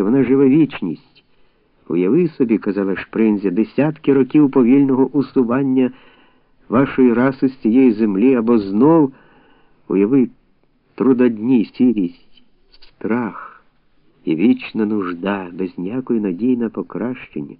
що вона живе вічність. Уяви собі, казала Шпринзя, десятки років повільного усування вашої раси з цієї землі або знов уяви трудодні, сірість, страх і вічна нужда, без ніякої надії на покращення.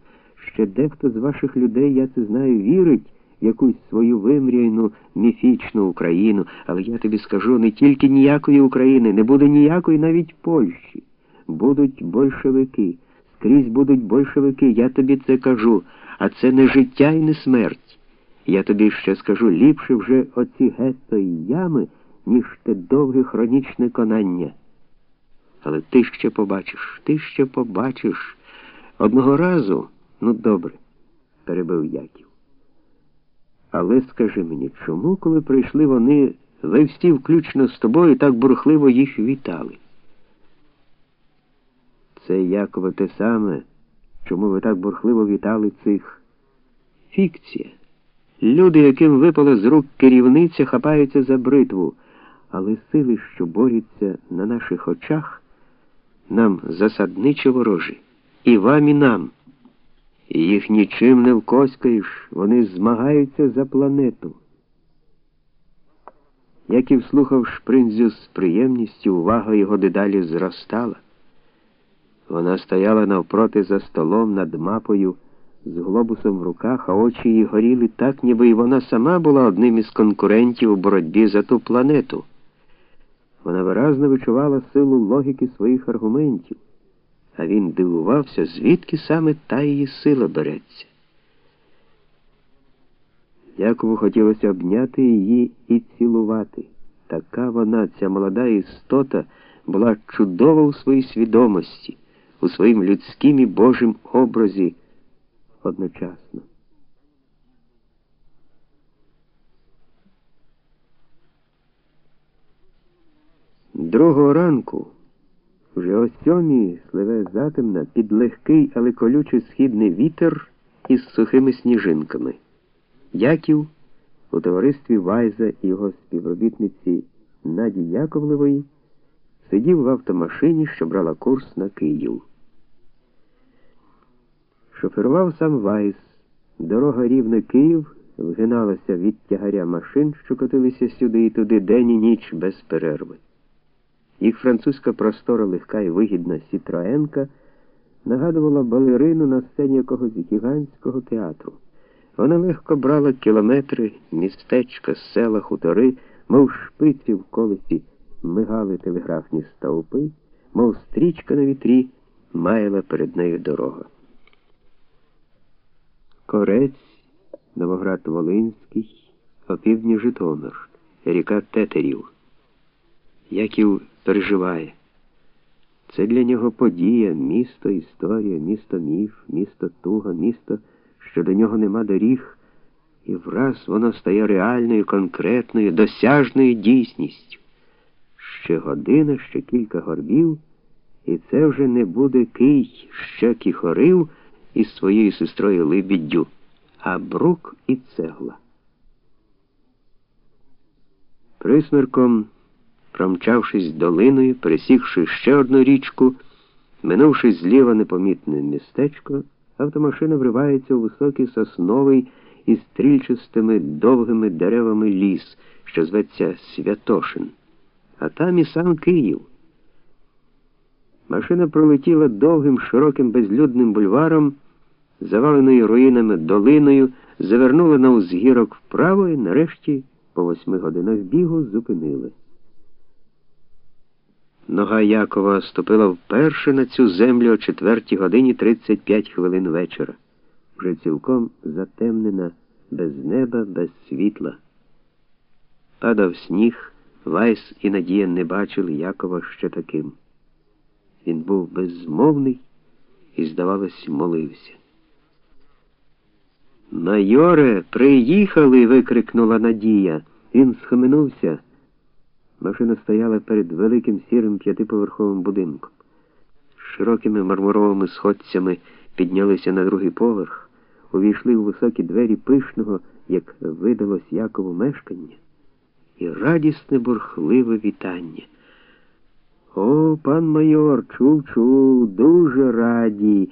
Ще дехто з ваших людей, я це знаю, вірить в якусь свою вимряйну міфічну Україну, але я тобі скажу не тільки ніякої України, не буде ніякої навіть Польщі. Будуть большевики. Скрізь будуть большевики, я тобі це кажу, а це не життя і не смерть. Я тобі ще скажу ліпше вже оці гетто і ями, ніж те довге хронічне конання. Але ти ще побачиш, ти ще побачиш. Одного разу, ну добре, перебив Яків. Але скажи мені, чому, коли прийшли вони, ви всі включно з тобою, так бурхливо їх вітали? Це Якове те саме, чому ви так бурхливо вітали цих фікція. Люди, яким випала з рук керівниця, хапаються за бритву, але сили, що борються на наших очах, нам засадничо ворожі. І вам, і нам. І їх нічим не вкоськаєш, вони змагаються за планету. Яків слухав шпринзю з приємністю, увага його дедалі зростала. Вона стояла навпроти за столом над мапою з глобусом в руках, а очі її горіли так, ніби і вона сама була одним із конкурентів у боротьбі за ту планету. Вона виразно відчувала силу логіки своїх аргументів, а він дивувався, звідки саме та її сила береться. Якову хотілося обняти її і цілувати. Така вона, ця молода істота, була чудова у своїй свідомості у своїм людським і Божим образі одночасно. Другого ранку, вже о сьомій сливе затемна, під легкий, але колючий східний вітер із сухими сніжинками. Яків у товаристві Вайза і його співробітниці Наді Яковлевої сидів в автомашині, що брала курс на Київ. Шоферував сам Вайс. Дорога рівне Київ вгиналася від тягаря машин, що котилися сюди і туди день і ніч без перерви. Їх французька простора легка і вигідна Сітроенка нагадувала балерину на сцені якогось гігантського театру. Вона легко брала кілометри, містечка, села, хутори, мов шпиці в колесі мигали телеграфні стовпи, мов стрічка на вітрі маяла перед нею дорога. Корець, Новоград Волинський, опівдні Житомир, ріка Тетерів. Яків переживає. Це для нього подія, місто, історія, місто міф, місто туга, місто, що до нього нема доріг, і враз воно стає реальною, конкретною, досяжною дійсністю. Ще година, ще кілька горбів, і це вже не буде кий, ще кіхорив із своєю сестрою Либіддю, а брук і цегла. Присмерком, промчавшись долиною, пересігши ще одну річку, минувши зліва непомітне містечко, автомашина вривається у високий сосновий із стрільчастими довгими деревами ліс, що зветься Святошин, а там і сам Київ. Машина пролетіла довгим, широким безлюдним бульваром, заваленою руїнами долиною, завернула на узгірок вправо і нарешті, по восьми годинах бігу, зупинилась. Нога Якова ступила вперше на цю землю о четвертій годині 35 хвилин вечора, вже цілком затемнена, без неба, без світла. Падав сніг, Вайс і Надія не бачили Якова ще таким. Він був безмовний і, здавалось, молився. Майоре, приїхали. викрикнула Надія. Він схаменувся. Машина стояла перед великим сірим п'ятиповерховим будинком. Широкими мармуровими сходцями піднялися на другий поверх, увійшли у високі двері пишного, як видалось Якову мешкання, і радісне бурхливе вітання. О, пан майор, чув, чув, дуже раді.